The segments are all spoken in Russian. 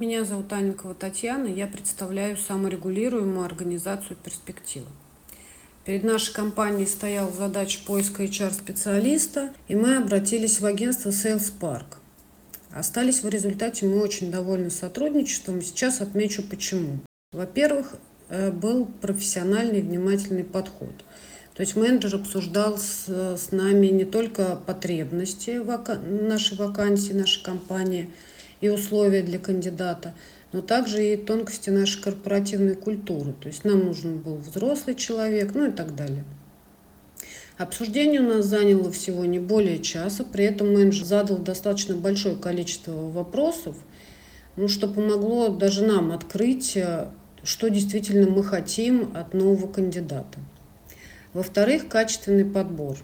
Меня зовут Анникова Татьяна, я представляю саморегулируемую организацию «Перспектива». Перед нашей компанией стояла задача поиска HR-специалиста, и мы обратились в агентство Sales Park. Остались в результате мы очень довольны сотрудничеством. Сейчас отмечу почему. Во-первых, э, был профессиональный внимательный подход. То есть менеджер обсуждал с, с нами не только потребности вака нашей вакансии, нашей компании и условия для кандидата, но также и тонкости нашей корпоративной культуры. То есть нам нужен был взрослый человек, ну и так далее. Обсуждение у нас заняло всего не более часа, при этом менеджер задал достаточно большое количество вопросов, ну, что помогло даже нам открыть, э, что действительно мы хотим от нового кандидата. Во-вторых, качественный подбор.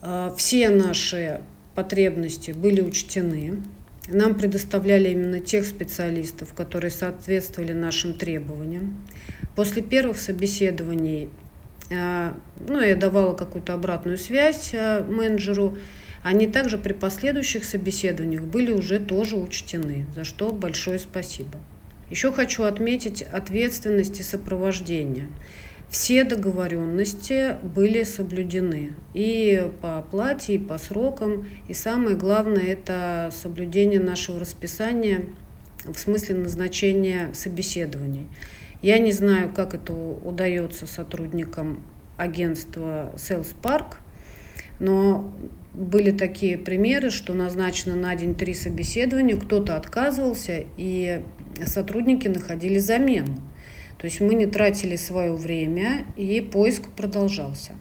А, все наши потребности были учтены. Нам предоставляли именно тех специалистов, которые соответствовали нашим требованиям. После первых собеседований а, ну, я давала какую-то обратную связь а, менеджеру. Они также при последующих собеседованиях были уже тоже учтены, за что большое спасибо. Еще хочу отметить ответственность и сопровождение все договоренности были соблюдены и по оплате, и по срокам. И самое главное – это соблюдение нашего расписания в смысле назначения собеседований. Я не знаю, как это удается сотрудникам агентства Sales Park, но были такие примеры, что назначено на день три собеседования, кто-то отказывался, и сотрудники находили замену. То есть мы не тратили свое время, и поиск продолжался.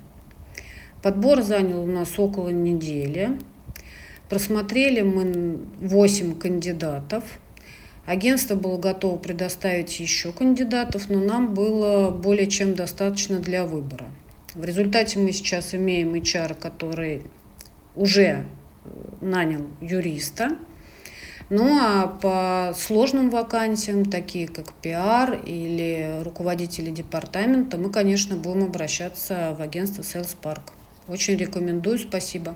Подбор занял у нас около недели. Просмотрели мы 8 кандидатов. Агентство было готово предоставить еще кандидатов, но нам было более чем достаточно для выбора. В результате мы сейчас имеем HR, который уже нанял юриста, ну а по сложным вакансиям, такие как пиар или руководители департамента, мы, конечно, будем обращаться в агентство Sales Park. Очень рекомендую, спасибо.